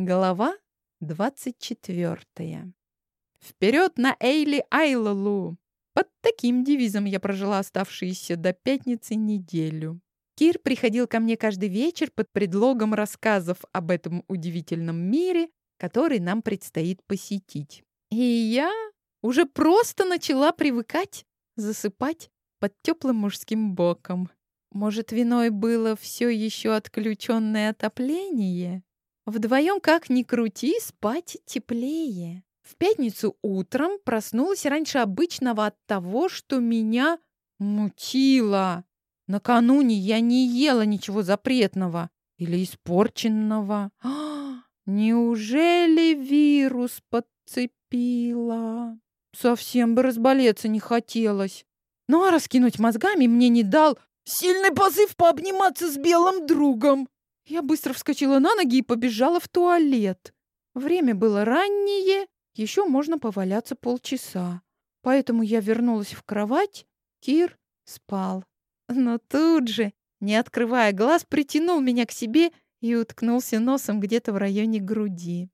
Глава 24. Вперед на Эйли Айлалу! Под таким девизом я прожила оставшиеся до пятницы неделю. Кир приходил ко мне каждый вечер под предлогом рассказов об этом удивительном мире, который нам предстоит посетить. И я уже просто начала привыкать засыпать под теплым мужским боком. Может, виной было все еще отключенное отопление? Вдвоем, как ни крути, спать теплее. В пятницу утром проснулась раньше обычного от того, что меня мутило. Накануне я не ела ничего запретного или испорченного. А, неужели вирус подцепила? Совсем бы разболеться не хотелось. Ну а раскинуть мозгами мне не дал сильный позыв пообниматься с белым другом. Я быстро вскочила на ноги и побежала в туалет. Время было раннее, еще можно поваляться полчаса. Поэтому я вернулась в кровать, Кир спал. Но тут же, не открывая глаз, притянул меня к себе и уткнулся носом где-то в районе груди.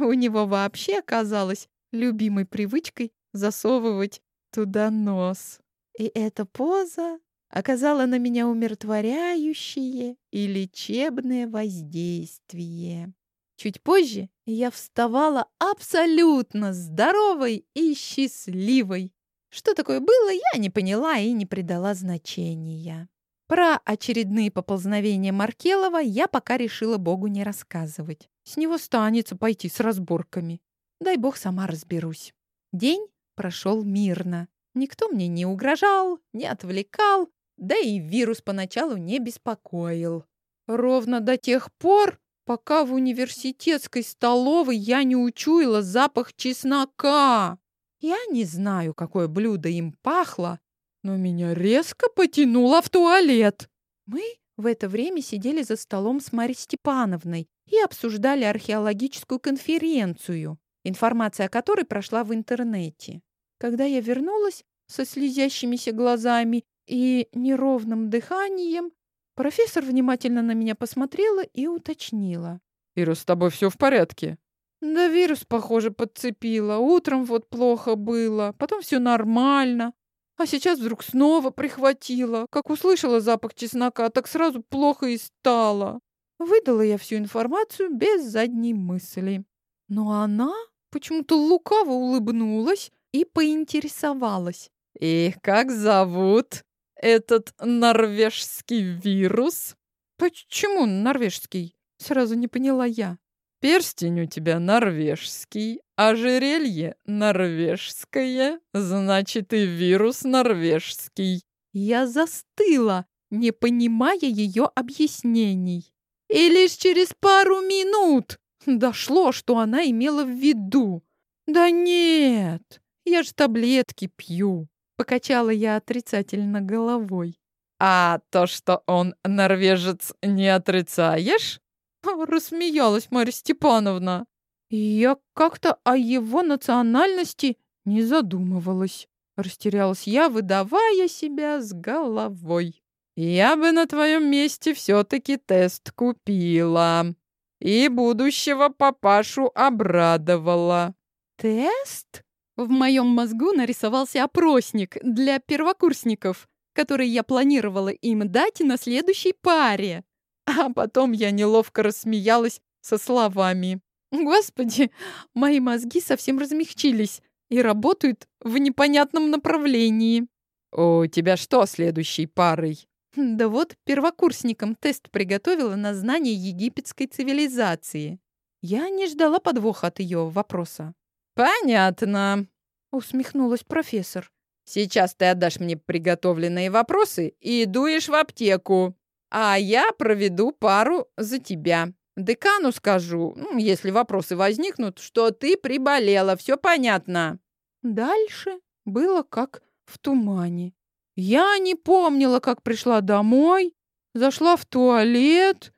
У него вообще оказалось любимой привычкой засовывать туда нос. И эта поза оказала на меня умиротворяющее и лечебное воздействие. Чуть позже я вставала абсолютно здоровой и счастливой. Что такое было, я не поняла и не придала значения. Про очередные поползновения Маркелова я пока решила Богу не рассказывать. С него станется пойти с разборками. Дай Бог, сама разберусь. День прошел мирно. Никто мне не угрожал, не отвлекал, да и вирус поначалу не беспокоил. Ровно до тех пор, пока в университетской столовой я не учуяла запах чеснока. Я не знаю, какое блюдо им пахло, но меня резко потянуло в туалет. Мы в это время сидели за столом с Марьей Степановной и обсуждали археологическую конференцию, информация о которой прошла в интернете. Когда я вернулась со слезящимися глазами и неровным дыханием, профессор внимательно на меня посмотрела и уточнила. «Ира, с тобой все в порядке?» «Да вирус, похоже, подцепила. Утром вот плохо было, потом все нормально. А сейчас вдруг снова прихватила. Как услышала запах чеснока, так сразу плохо и стало». Выдала я всю информацию без задней мысли. Но она почему-то лукаво улыбнулась и поинтересовалась. «И как зовут?» Этот норвежский вирус? Почему норвежский? Сразу не поняла я. Перстень у тебя норвежский, ожерелье норвежское, значит и вирус норвежский. Я застыла, не понимая ее объяснений. И лишь через пару минут дошло, что она имела в виду. Да нет, я же таблетки пью. Покачала я отрицательно головой. «А то, что он норвежец, не отрицаешь?» Рассмеялась Марья Степановна. Я как-то о его национальности не задумывалась. Растерялась я, выдавая себя с головой. «Я бы на твоем месте все-таки тест купила. И будущего папашу обрадовала». «Тест?» В моем мозгу нарисовался опросник для первокурсников, который я планировала им дать на следующей паре. А потом я неловко рассмеялась со словами. Господи, мои мозги совсем размягчились и работают в непонятном направлении. «У тебя что следующей парой?» Да вот первокурсникам тест приготовила на знание египетской цивилизации. Я не ждала подвоха от ее вопроса. «Понятно», — усмехнулась профессор. «Сейчас ты отдашь мне приготовленные вопросы и дуешь в аптеку, а я проведу пару за тебя. Декану скажу, ну, если вопросы возникнут, что ты приболела, все понятно». Дальше было как в тумане. Я не помнила, как пришла домой, зашла в туалет.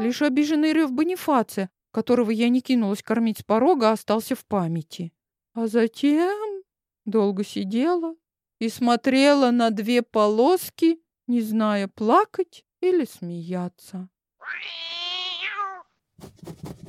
Лишь обиженный рев Бонифация которого я не кинулась кормить с порога, остался в памяти. А затем долго сидела и смотрела на две полоски, не зная, плакать или смеяться.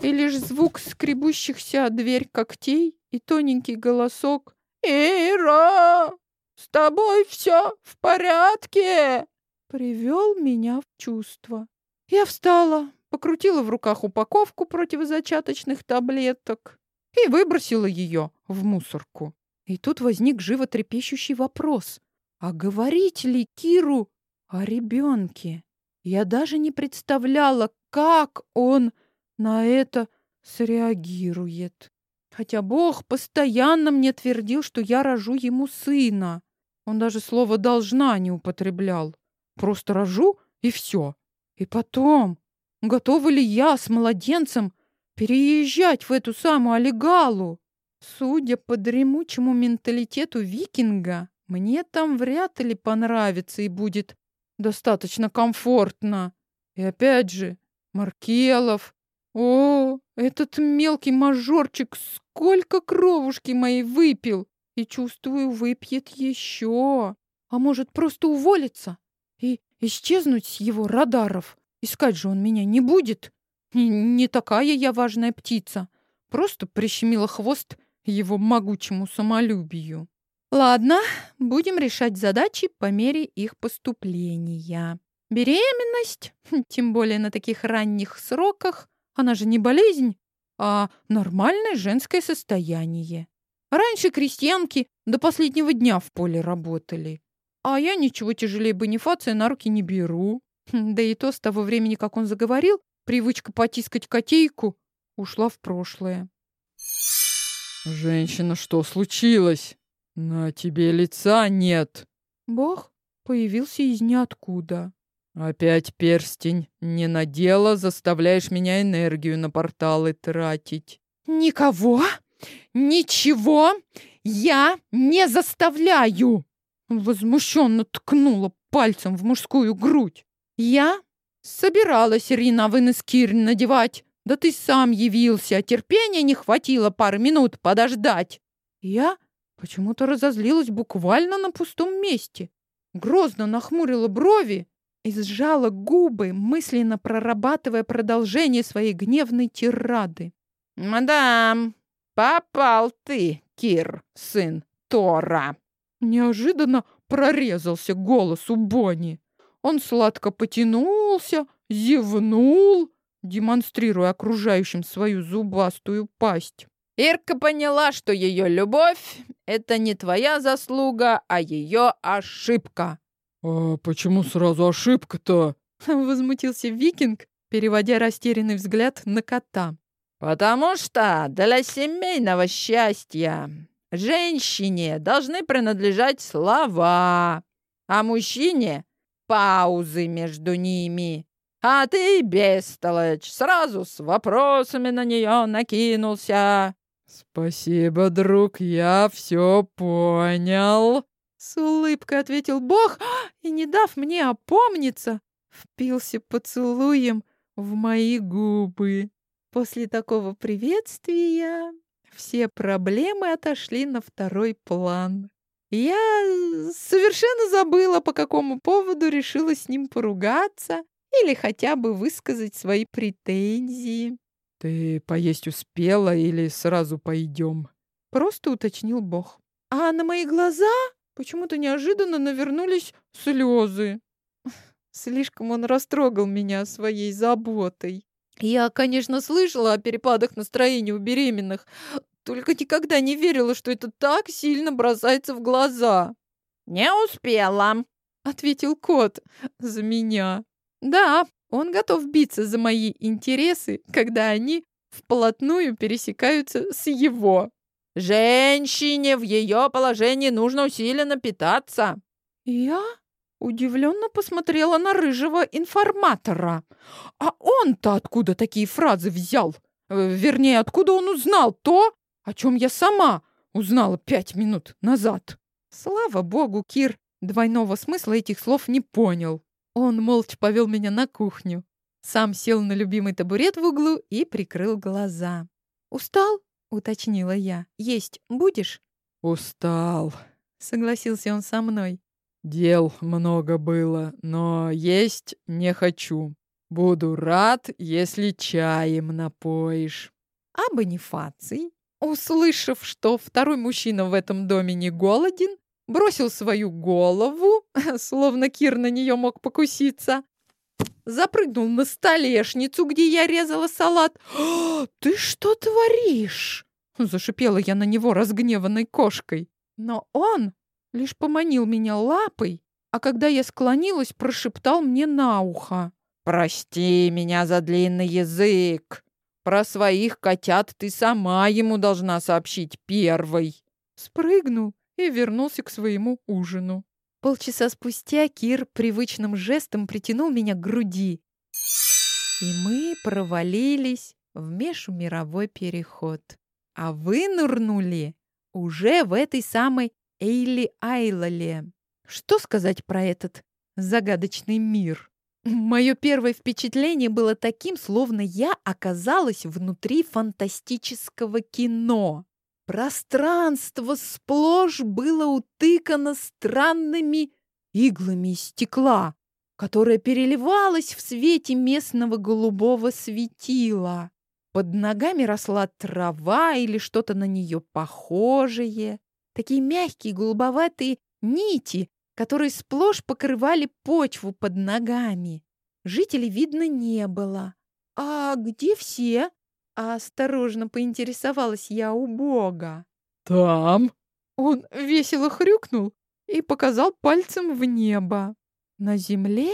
и лишь звук скребущихся о дверь когтей и тоненький голосок «Ира, с тобой все в порядке?» привел меня в чувство. Я встала, покрутила в руках упаковку противозачаточных таблеток и выбросила ее в мусорку. И тут возник животрепещущий вопрос. А говорить ли Киру о ребенке? Я даже не представляла, как он на это среагирует. Хотя Бог постоянно мне твердил, что я рожу ему сына. Он даже слово «должна» не употреблял. Просто рожу и все. И потом, готова ли я с младенцем переезжать в эту самую Олегалу? Судя по дремучему менталитету викинга, мне там вряд ли понравится и будет достаточно комфортно. И опять же, Маркелов. О, этот мелкий мажорчик сколько кровушки моей выпил! И, чувствую, выпьет еще. А может, просто уволиться и исчезнуть с его радаров? Искать же он меня не будет. Не, такая я важная птица. Просто прищемила хвост его могучему самолюбию. Ладно, будем решать задачи по мере их поступления. Беременность, тем более на таких ранних сроках, она же не болезнь, а нормальное женское состояние. Раньше крестьянки до последнего дня в поле работали. А я ничего тяжелее бонифация на руки не беру. Да и то с того времени, как он заговорил, привычка потискать котейку ушла в прошлое. «Женщина, что случилось? На тебе лица нет!» Бог появился из ниоткуда. «Опять перстень не надела, заставляешь меня энергию на порталы тратить». «Никого, ничего я не заставляю!» Возмущенно ткнула пальцем в мужскую грудь. «Я собиралась Рина Вынескирь надевать, да ты сам явился, терпения не хватило пару минут подождать. Я почему-то разозлилась буквально на пустом месте. Грозно нахмурила брови и сжала губы, мысленно прорабатывая продолжение своей гневной тирады. «Мадам, попал ты, Кир, сын Тора!» Неожиданно прорезался голос у Бонни. Он сладко потянулся, зевнул демонстрируя окружающим свою зубастую пасть. Ирка поняла, что ее любовь — это не твоя заслуга, а ее ошибка. «А почему сразу ошибка-то?» — возмутился викинг, переводя растерянный взгляд на кота. «Потому что для семейного счастья женщине должны принадлежать слова, а мужчине — паузы между ними. А ты, бестолочь, сразу с вопросами на нее накинулся. Спасибо, друг, я все понял. С улыбкой ответил Бог и, не дав мне опомниться, впился поцелуем в мои губы. После такого приветствия все проблемы отошли на второй план. Я совершенно забыла, по какому поводу решила с ним поругаться или хотя бы высказать свои претензии. «Ты поесть успела или сразу пойдем?» Просто уточнил Бог. А на мои глаза почему-то неожиданно навернулись слезы. Слишком он растрогал меня своей заботой. Я, конечно, слышала о перепадах настроения у беременных, только никогда не верила, что это так сильно бросается в глаза. «Не успела», — ответил кот за меня. Да, он готов биться за мои интересы, когда они вплотную пересекаются с его. Женщине в ее положении нужно усиленно питаться. Я удивленно посмотрела на рыжего информатора. А он-то откуда такие фразы взял? Э, вернее, откуда он узнал то, о чем я сама узнала пять минут назад? Слава богу, Кир двойного смысла этих слов не понял. Он молча повел меня на кухню. Сам сел на любимый табурет в углу и прикрыл глаза. «Устал?» — уточнила я. «Есть будешь?» «Устал», — согласился он со мной. «Дел много было, но есть не хочу». Буду рад, если чаем напоишь. А Бонифаций, услышав, что второй мужчина в этом доме не голоден, бросил свою голову, словно Кир на нее мог покуситься, запрыгнул на столешницу, где я резала салат. «Ты что творишь?» Зашипела я на него разгневанной кошкой. Но он лишь поманил меня лапой, а когда я склонилась, прошептал мне на ухо. «Прости меня за длинный язык. Про своих котят ты сама ему должна сообщить первой». Спрыгнул и вернулся к своему ужину. Полчаса спустя Кир привычным жестом притянул меня к груди, и мы провалились в межмировой переход. А вынырнули уже в этой самой Эйли Айлале. Что сказать про этот загадочный мир? Мое первое впечатление было таким, словно я оказалась внутри фантастического кино. Пространство сплошь было утыкано странными иглами стекла, которое переливалось в свете местного голубого светила. Под ногами росла трава или что-то на нее похожее. Такие мягкие голубоватые нити, которые сплошь покрывали почву под ногами. Жителей видно не было. «А где все?» А осторожно поинтересовалась я у Бога. «Там!» Он весело хрюкнул и показал пальцем в небо. На земле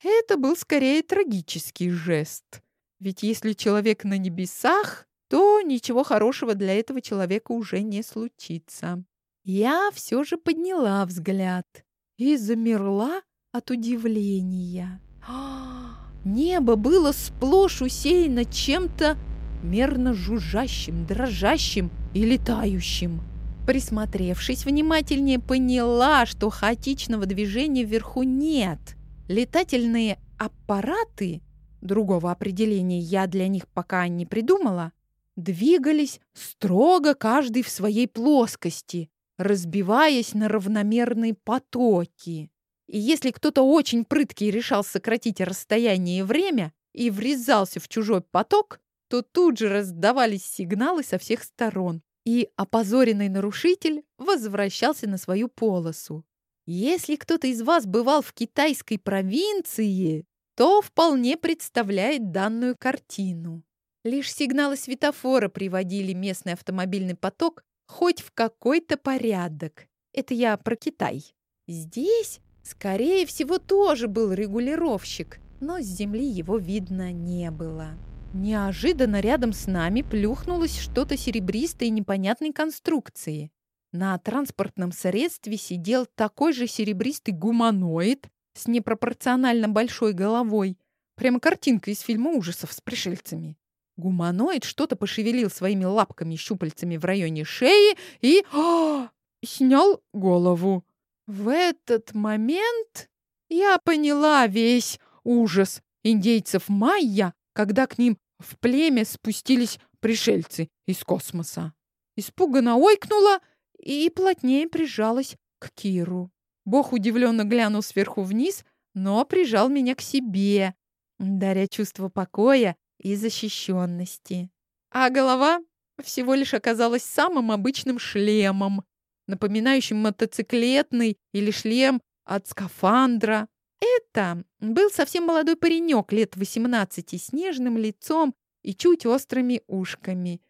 это был скорее трагический жест. Ведь если человек на небесах, то ничего хорошего для этого человека уже не случится. Я все же подняла взгляд и замерла от удивления. Небо было сплошь усеяно чем-то мерно жужжащим, дрожащим и летающим. Присмотревшись внимательнее, поняла, что хаотичного движения вверху нет. Летательные аппараты, другого определения я для них пока не придумала, двигались строго каждый в своей плоскости, разбиваясь на равномерные потоки. И если кто-то очень прыткий решал сократить расстояние и время и врезался в чужой поток, то тут же раздавались сигналы со всех сторон, и опозоренный нарушитель возвращался на свою полосу. Если кто-то из вас бывал в китайской провинции, то вполне представляет данную картину. Лишь сигналы светофора приводили местный автомобильный поток хоть в какой-то порядок. Это я про Китай. Здесь, скорее всего, тоже был регулировщик, но с земли его видно не было. Неожиданно рядом с нами плюхнулось что-то серебристое непонятной конструкции. На транспортном средстве сидел такой же серебристый гуманоид с непропорционально большой головой. Прямо картинка из фильма ужасов с пришельцами. Гуманоид что-то пошевелил своими лапками-щупальцами в районе шеи и... О, снял голову. В этот момент я поняла весь ужас индейцев майя, когда к ним в племя спустились пришельцы из космоса. Испуганно ойкнула и плотнее прижалась к Киру. Бог удивленно глянул сверху вниз, но прижал меня к себе, даря чувство покоя и защищенности. А голова всего лишь оказалась самым обычным шлемом, напоминающим мотоциклетный или шлем от скафандра. Это был совсем молодой паренек лет 18 с нежным лицом и чуть острыми ушками.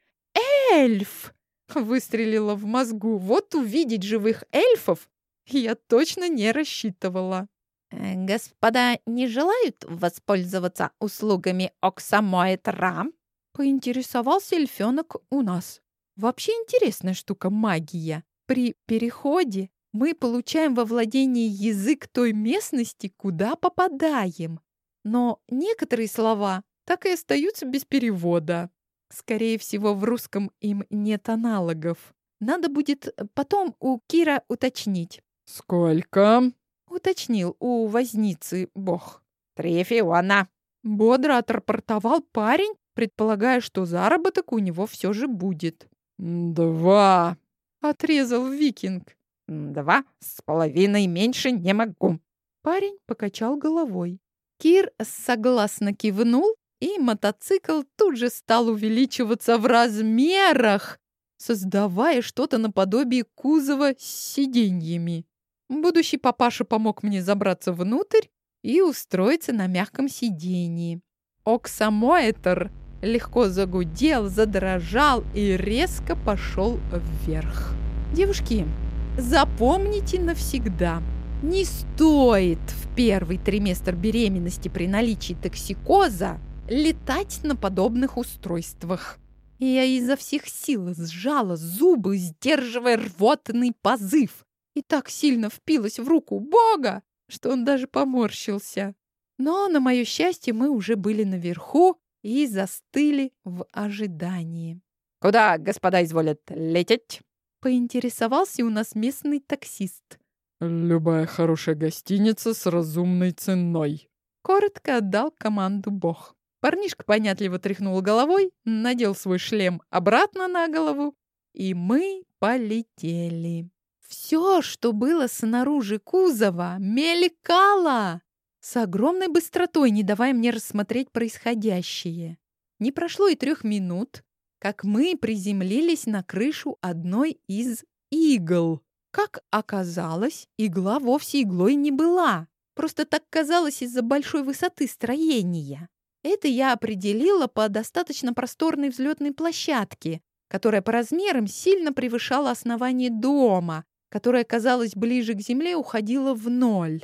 «Эльф!» — выстрелила в мозгу. «Вот увидеть живых эльфов я точно не рассчитывала». Э, «Господа не желают воспользоваться услугами Оксамоэтра?» Поинтересовался эльфенок у нас. Вообще интересная штука магия. При переходе мы получаем во владение язык той местности, куда попадаем. Но некоторые слова так и остаются без перевода. Скорее всего, в русском им нет аналогов. Надо будет потом у Кира уточнить. «Сколько?» — уточнил у возницы бог. «Три фиона». Бодро отрапортовал парень, предполагая, что заработок у него все же будет. «Два», — отрезал викинг. «Два с половиной меньше не могу». Парень покачал головой. Кир согласно кивнул, и мотоцикл тут же стал увеличиваться в размерах, создавая что-то наподобие кузова с сиденьями. Будущий папаша помог мне забраться внутрь и устроиться на мягком сиденье. Оксамоэтр легко загудел, задрожал и резко пошел вверх. Девушки, запомните навсегда, не стоит в первый триместр беременности при наличии токсикоза летать на подобных устройствах. Я изо всех сил сжала зубы, сдерживая рвотный позыв, и так сильно впилась в руку Бога, что он даже поморщился. Но, на мое счастье, мы уже были наверху и застыли в ожидании. «Куда господа изволят лететь?» Поинтересовался у нас местный таксист. «Любая хорошая гостиница с разумной ценой», — коротко отдал команду Бог. Парнишка понятливо тряхнул головой, надел свой шлем обратно на голову, и мы полетели. Все, что было снаружи кузова, мелькало с огромной быстротой, не давая мне рассмотреть происходящее. Не прошло и трех минут, как мы приземлились на крышу одной из игл. Как оказалось, игла вовсе иглой не была. Просто так казалось из-за большой высоты строения. Это я определила по достаточно просторной взлетной площадке, которая по размерам сильно превышала основание дома, которое казалось ближе к земле, уходила в ноль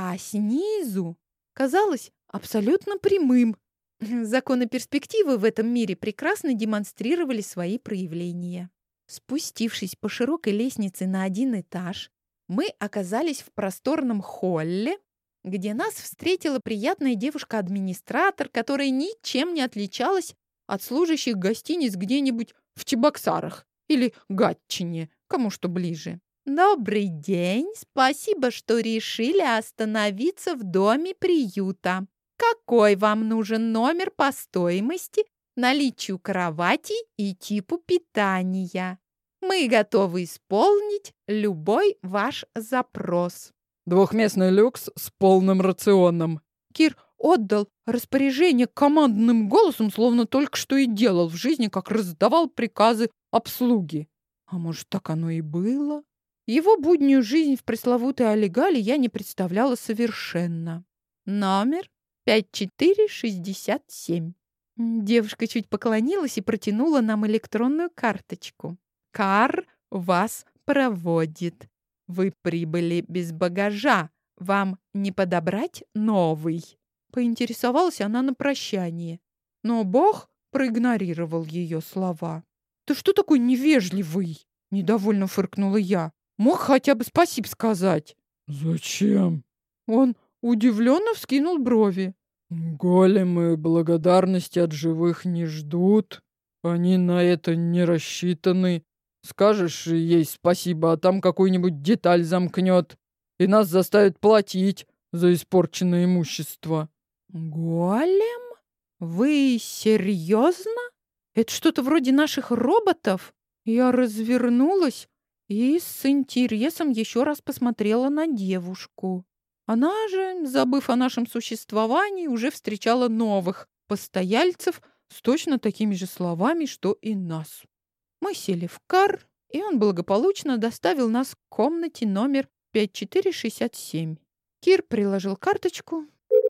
а снизу казалось абсолютно прямым. Законы перспективы в этом мире прекрасно демонстрировали свои проявления. Спустившись по широкой лестнице на один этаж, мы оказались в просторном холле, где нас встретила приятная девушка-администратор, которая ничем не отличалась от служащих гостиниц где-нибудь в Чебоксарах или Гатчине, кому что ближе. «Добрый день! Спасибо, что решили остановиться в доме приюта. Какой вам нужен номер по стоимости, наличию кровати и типу питания? Мы готовы исполнить любой ваш запрос». «Двухместный люкс с полным рационом». Кир отдал распоряжение командным голосом, словно только что и делал в жизни, как раздавал приказы обслуги. А может, так оно и было? Его буднюю жизнь в пресловутой Олегале я не представляла совершенно. Номер 5467. Девушка чуть поклонилась и протянула нам электронную карточку. Кар вас проводит. Вы прибыли без багажа. Вам не подобрать новый? Поинтересовалась она на прощание. Но Бог проигнорировал ее слова. «Ты что такой невежливый?» — недовольно фыркнула я. Мог хотя бы спасибо сказать. Зачем? Он удивленно вскинул брови. Големы благодарности от живых не ждут. Они на это не рассчитаны. Скажешь ей спасибо, а там какую-нибудь деталь замкнет. И нас заставит платить за испорченное имущество. Голем? Вы серьезно? Это что-то вроде наших роботов? Я развернулась и с интересом еще раз посмотрела на девушку. Она же, забыв о нашем существовании, уже встречала новых постояльцев с точно такими же словами, что и нас. Мы сели в кар, и он благополучно доставил нас к комнате номер 5467. Кир приложил карточку,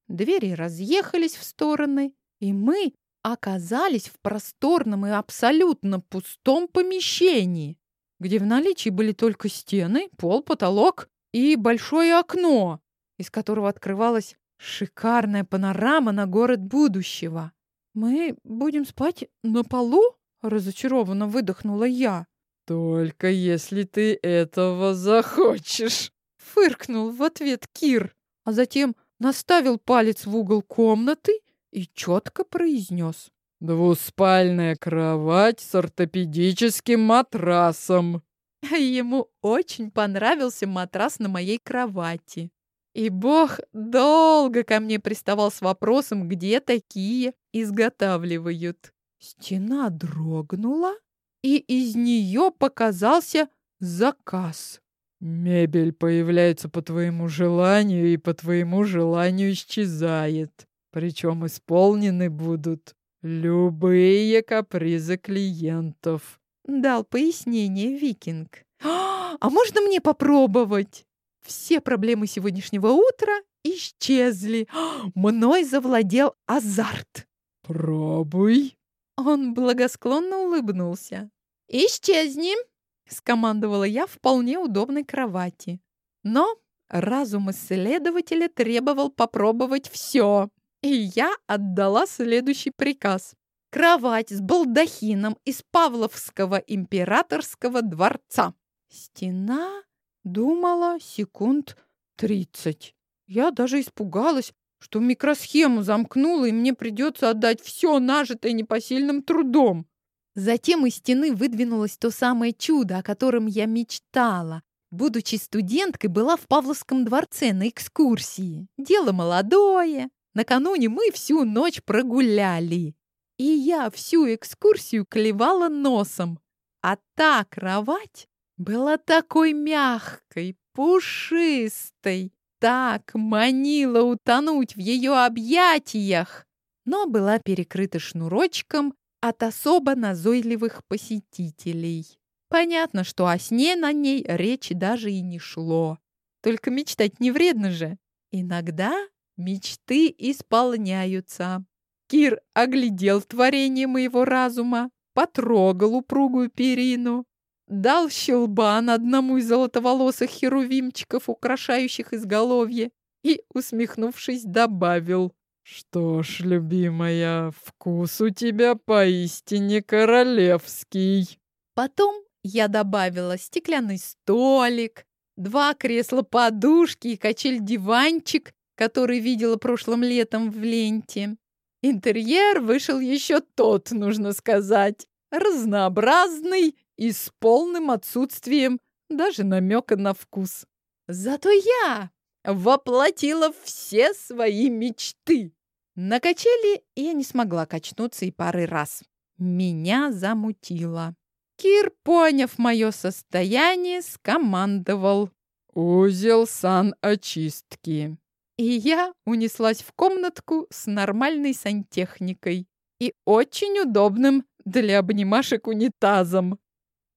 двери разъехались в стороны, и мы оказались в просторном и абсолютно пустом помещении где в наличии были только стены, пол, потолок и большое окно, из которого открывалась шикарная панорама на город будущего. «Мы будем спать на полу?» — разочарованно выдохнула я. «Только если ты этого захочешь!» — фыркнул в ответ Кир, а затем наставил палец в угол комнаты и четко произнес. Двуспальная кровать с ортопедическим матрасом. Ему очень понравился матрас на моей кровати. И Бог долго ко мне приставал с вопросом, где такие изготавливают. Стена дрогнула, и из нее показался заказ. Мебель появляется по твоему желанию и по твоему желанию исчезает. Причем исполнены будут любые капризы клиентов. Дал пояснение Викинг. А можно мне попробовать? Все проблемы сегодняшнего утра исчезли. Мной завладел азарт. Пробуй. Он благосклонно улыбнулся. «Исчезни!» — скомандовала я в вполне удобной кровати. Но разум исследователя требовал попробовать все, и я отдала следующий приказ. Кровать с балдахином из Павловского императорского дворца. Стена думала секунд тридцать. Я даже испугалась, что микросхему замкнула, и мне придется отдать все нажитое непосильным трудом. Затем из стены выдвинулось то самое чудо, о котором я мечтала. Будучи студенткой, была в Павловском дворце на экскурсии. Дело молодое. Накануне мы всю ночь прогуляли. И я всю экскурсию клевала носом. А та кровать была такой мягкой, пушистой, так манила утонуть в ее объятиях, но была перекрыта шнурочком от особо назойливых посетителей. Понятно, что о сне на ней речи даже и не шло. Только мечтать не вредно же. Иногда мечты исполняются. Кир оглядел творение моего разума, потрогал упругую перину, дал щелбан одному из золотоволосых херувимчиков, украшающих изголовье, и, усмехнувшись, добавил. «Что ж, любимая, вкус у тебя поистине королевский». Потом я добавила стеклянный столик, два кресла-подушки и качель-диванчик, который видела прошлым летом в ленте. Интерьер вышел еще тот, нужно сказать, разнообразный и с полным отсутствием даже намека на вкус. Зато я воплотила все свои мечты. На качели я не смогла качнуться и пары раз. Меня замутило. Кир, поняв мое состояние, скомандовал. «Узел саночистки». И я унеслась в комнатку с нормальной сантехникой и очень удобным для обнимашек унитазом.